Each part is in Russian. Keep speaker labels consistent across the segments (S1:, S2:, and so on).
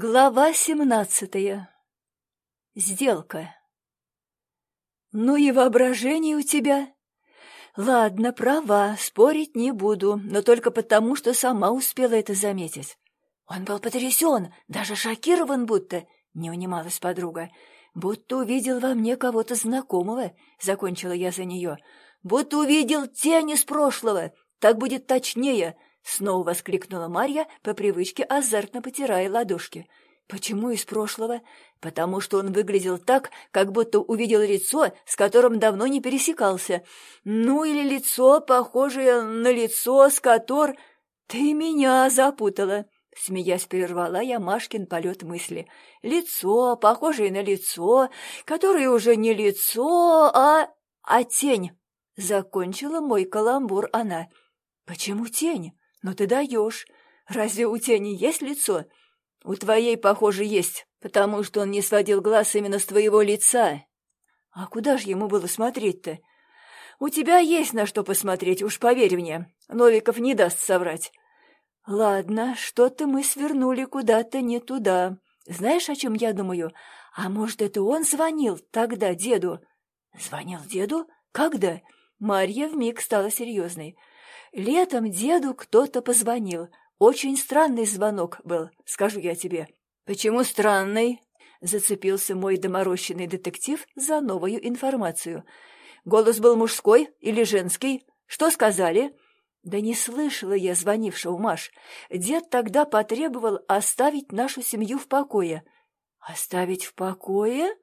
S1: Глава семнадцатая. Сделка. Ну и воображение у тебя. Ладно, права, спорить не буду, но только потому, что сама успела это заметить. Он был потрясен, даже шокирован будто, не унималась подруга. Будто увидел во мне кого-то знакомого, закончила я за нее. Будто увидел тень из прошлого, так будет точнее — Снова воскликнула Марья, по привычке азартно потирая ладошки. Почему из прошлого? Потому что он выглядел так, как будто увидел лицо, с которым давно не пересекался. Ну или лицо, похожее на лицо, с которым... Ты меня запутала. Смеясь, прервала я Машкин полет мысли. Лицо, похожее на лицо, которое уже не лицо, а... а тень. Закончила мой каламбур она. Почему тень? «Но ты даешь. Разве у тени есть лицо?» «У твоей, похоже, есть, потому что он не сводил глаз именно с твоего лица». «А куда же ему было смотреть-то?» «У тебя есть на что посмотреть, уж поверь мне. Новиков не даст соврать». «Ладно, что-то мы свернули куда-то не туда. Знаешь, о чем я думаю? А может, это он звонил тогда деду?» «Звонил деду? Когда?» Марья вмиг стала серьезной. Летом деду кто-то позвонил. Очень странный звонок был, скажу я тебе. Почему странный? Зацепился мой доморощенный детектив за новую информацию. Голос был мужской или женский? Что сказали? Да не слышала я звонившего, Маш. Дед тогда потребовал оставить нашу семью в покое. Оставить в покое?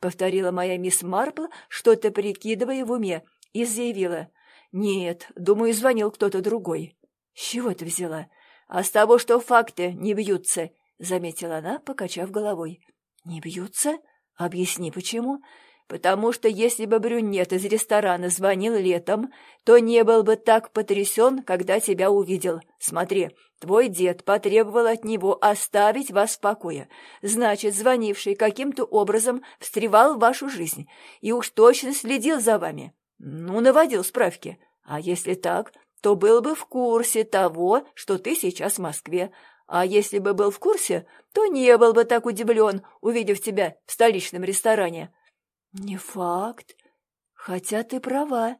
S1: Повторила моя мисс Марпл, что-то прикидывая в уме, и заявила. «Нет, думаю, звонил кто-то другой». «С чего ты взяла?» «А с того, что факты не бьются», — заметила она, покачав головой. «Не бьются? Объясни, почему?» «Потому что если бы брюнет из ресторана звонил летом, то не был бы так потрясен, когда тебя увидел. Смотри, твой дед потребовал от него оставить вас в покое. Значит, звонивший каким-то образом встревал в вашу жизнь и уж точно следил за вами. Ну, наводил справки. А если так, то был бы в курсе того, что ты сейчас в Москве. А если бы был в курсе, то не был бы так удивлен, увидев тебя в столичном ресторане. Не факт. Хотя ты права.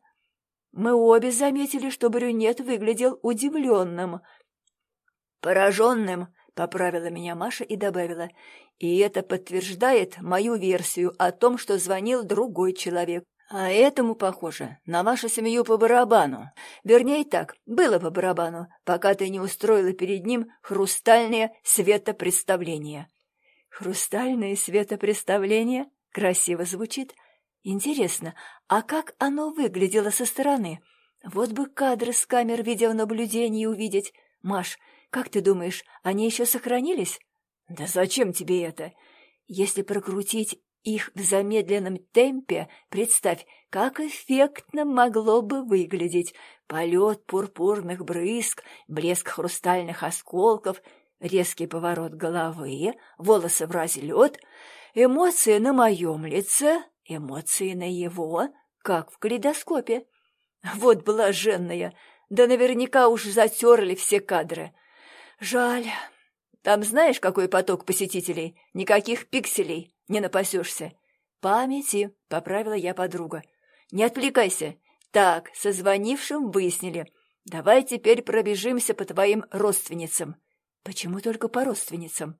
S1: Мы обе заметили, что брюнет выглядел удивленным. Пораженным, — поправила меня Маша и добавила. И это подтверждает мою версию о том, что звонил другой человек. А этому, похоже, на вашу семью по барабану. Вернее так, было по барабану, пока ты не устроила перед ним хрустальное светопредставление. Хрустальное светопредставление? Красиво звучит. Интересно, а как оно выглядело со стороны? Вот бы кадры с камер видеонаблюдения увидеть. Маш, как ты думаешь, они еще сохранились? Да зачем тебе это? Если прокрутить их в замедленном темпе, представь, как эффектно могло бы выглядеть полет пурпурных брызг, блеск хрустальных осколков, резкий поворот головы, волосы в разлет, эмоции на моем лице, эмоции на его, как в калейдоскопе. Вот блаженная, да наверняка уж затерли все кадры. Жаль. Там знаешь, какой поток посетителей? Никаких пикселей не напасешься. Памяти, — поправила я подруга. Не отвлекайся. Так, со звонившим выяснили. Давай теперь пробежимся по твоим родственницам. Почему только по родственницам?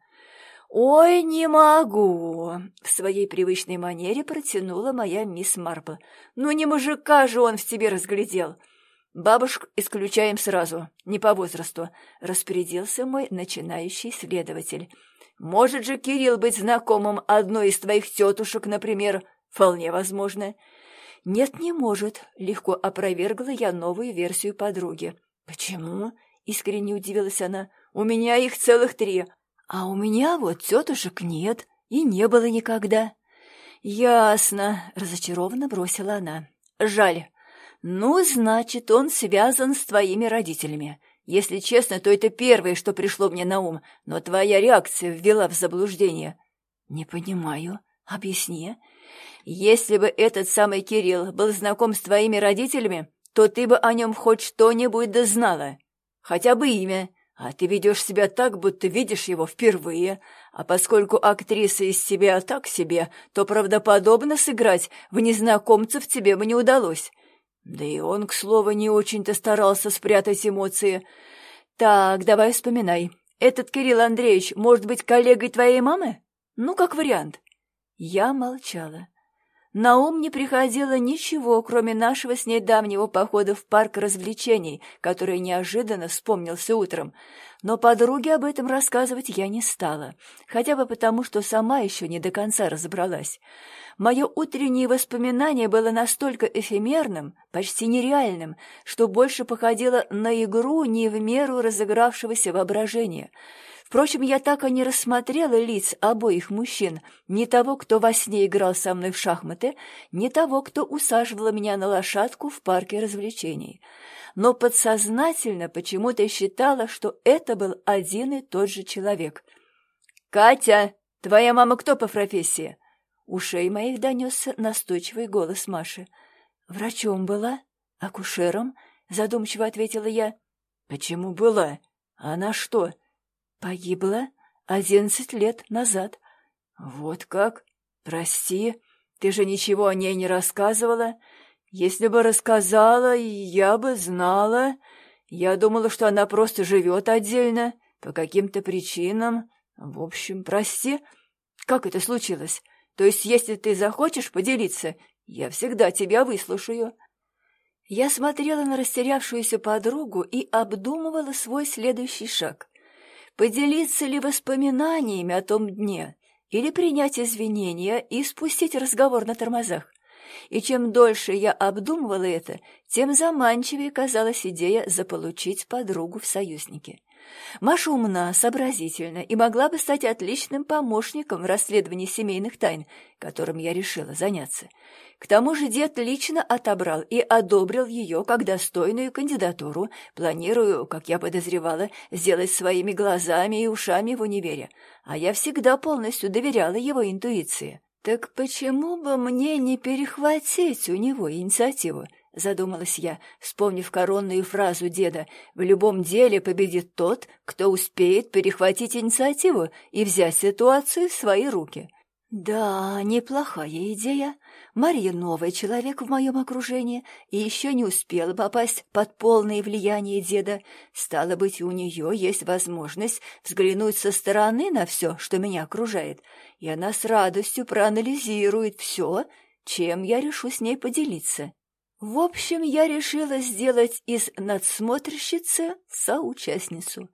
S1: «Ой, не могу!» — в своей привычной манере протянула моя мисс Марпл. «Ну не мужика же он в тебе разглядел!» «Бабушек исключаем сразу, не по возрасту», — распорядился мой начинающий следователь. Может же Кирилл быть знакомым одной из твоих тетушек, например? Вполне возможно. Нет, не может. Легко опровергла я новую версию подруги. Почему? Искренне удивилась она. У меня их целых три. А у меня вот тетушек нет и не было никогда. Ясно, разочарованно бросила она. Жаль. Ну, значит, он связан с твоими родителями. Если честно, то это первое, что пришло мне на ум, но твоя реакция ввела в заблуждение. Не понимаю. Объясни. Если бы этот самый Кирилл был знаком с твоими родителями, то ты бы о нем хоть что-нибудь да знала. Хотя бы имя. А ты ведешь себя так, будто видишь его впервые. А поскольку актриса из себя так себе, то правдоподобно сыграть в незнакомцев тебе бы не удалось. Да и он, к слову, не очень-то старался спрятать эмоции. Так, давай вспоминай. Этот Кирилл Андреевич может быть коллегой твоей мамы? Ну, как вариант. Я молчала. На ум не приходило ничего, кроме нашего с ней давнего похода в парк развлечений, который неожиданно вспомнился утром. Но подруге об этом рассказывать я не стала, хотя бы потому, что сама еще не до конца разобралась. Мое утреннее воспоминание было настолько эфемерным, почти нереальным, что больше походило на игру не в меру разыгравшегося воображения — Впрочем, я так и не рассмотрела лиц обоих мужчин, ни того, кто во сне играл со мной в шахматы, ни того, кто усаживал меня на лошадку в парке развлечений. Но подсознательно почему-то считала, что это был один и тот же человек. «Катя, твоя мама кто по профессии?» Ушей моих донесся настойчивый голос Маши. «Врачом была? Акушером?» — задумчиво ответила я. «Почему была? Она что, Погибла одиннадцать лет назад. Вот как? Прости, ты же ничего о ней не рассказывала. Если бы рассказала, я бы знала. Я думала, что она просто живет отдельно, по каким-то причинам. В общем, прости. Как это случилось? То есть, если ты захочешь поделиться, я всегда тебя выслушаю. Я смотрела на растерявшуюся подругу и обдумывала свой следующий шаг поделиться ли воспоминаниями о том дне или принять извинения и спустить разговор на тормозах. И чем дольше я обдумывала это, тем заманчивее казалась идея заполучить подругу в союзнике. Маша умна, сообразительна и могла бы стать отличным помощником в расследовании семейных тайн, которым я решила заняться. К тому же дед лично отобрал и одобрил ее как достойную кандидатуру, планирую, как я подозревала, сделать своими глазами и ушами в универе, а я всегда полностью доверяла его интуиции. Так почему бы мне не перехватить у него инициативу? Задумалась я, вспомнив коронную фразу деда «В любом деле победит тот, кто успеет перехватить инициативу и взять ситуацию в свои руки». Да, неплохая идея. Мария новый человек в моем окружении и еще не успела попасть под полное влияние деда. Стало быть, у нее есть возможность взглянуть со стороны на все, что меня окружает, и она с радостью проанализирует все, чем я решу с ней поделиться. В общем, я решила сделать из надсмотрщицы соучастницу.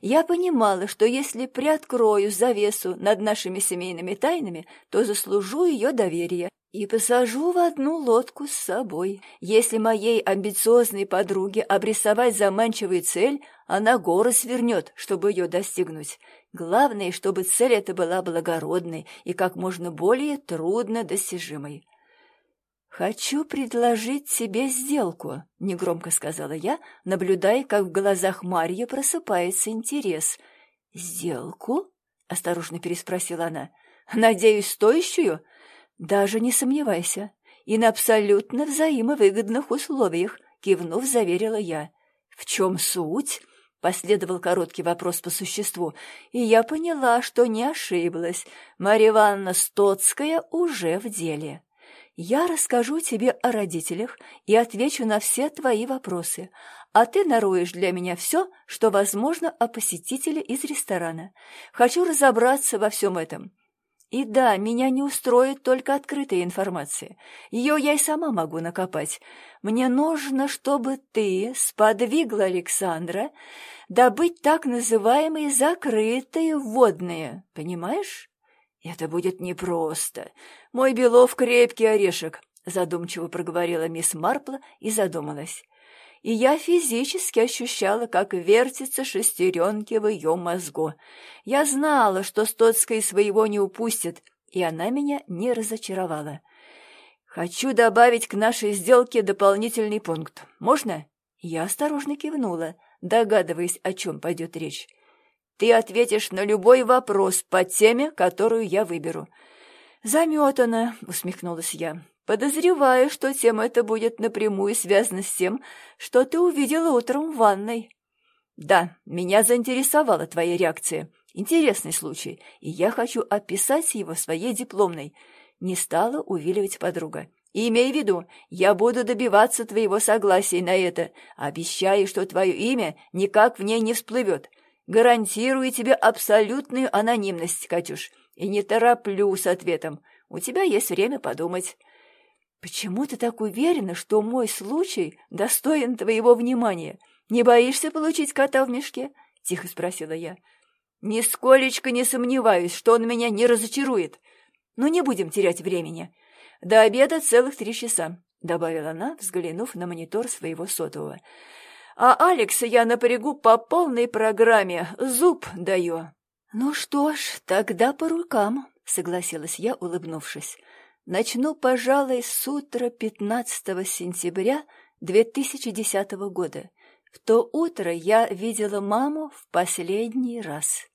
S1: Я понимала, что если приоткрою завесу над нашими семейными тайнами, то заслужу ее доверие и посажу в одну лодку с собой. Если моей амбициозной подруге обрисовать заманчивую цель, она горы свернет, чтобы ее достигнуть. Главное, чтобы цель эта была благородной и как можно более трудно достижимой. «Хочу предложить тебе сделку», — негромко сказала я, наблюдая, как в глазах Марьи просыпается интерес. «Сделку?» — осторожно переспросила она. «Надеюсь, стоящую?» «Даже не сомневайся. И на абсолютно взаимовыгодных условиях», — кивнув, заверила я. «В чем суть?» — последовал короткий вопрос по существу, и я поняла, что не ошиблась. Марья Ивановна Стоцкая уже в деле. Я расскажу тебе о родителях и отвечу на все твои вопросы, а ты нароешь для меня все, что возможно о посетителе из ресторана. Хочу разобраться во всем этом. И да, меня не устроит только открытая информация. Ее я и сама могу накопать. Мне нужно, чтобы ты сподвигла Александра добыть так называемые закрытые водные, понимаешь? «Это будет непросто. Мой Белов крепкий орешек», — задумчиво проговорила мисс Марпла и задумалась. И я физически ощущала, как вертятся шестеренки в ее мозгу. Я знала, что Стоцкая своего не упустит, и она меня не разочаровала. «Хочу добавить к нашей сделке дополнительный пункт. Можно?» Я осторожно кивнула, догадываясь, о чем пойдет речь. Ты ответишь на любой вопрос по теме, которую я выберу». «Заметано», — усмехнулась я. «Подозреваю, что тема эта будет напрямую связана с тем, что ты увидела утром в ванной». Да, меня заинтересовала твоя реакция. Интересный случай, и я хочу описать его своей дипломной. Не стала увиливать подруга. И имей в виду, я буду добиваться твоего согласия на это. Обещаю, что твое имя никак в ней не всплывет. Гарантирую тебе абсолютную анонимность, Катюш. И не тороплю с ответом. У тебя есть время подумать. Почему ты так уверена, что мой случай достоин твоего внимания? Не боишься получить кота в мешке? Тихо спросила я. Нисколечко не сомневаюсь, что он меня не разочарует. Но не будем терять времени. До обеда целых три часа, — добавила она, взглянув на монитор своего сотового. А Алекса я напрягу по полной программе, зуб даю. Ну что ж, тогда по рукам, — согласилась я, улыбнувшись. Начну, пожалуй, с утра 15 сентября 2010 года. В то утро я видела маму в последний раз.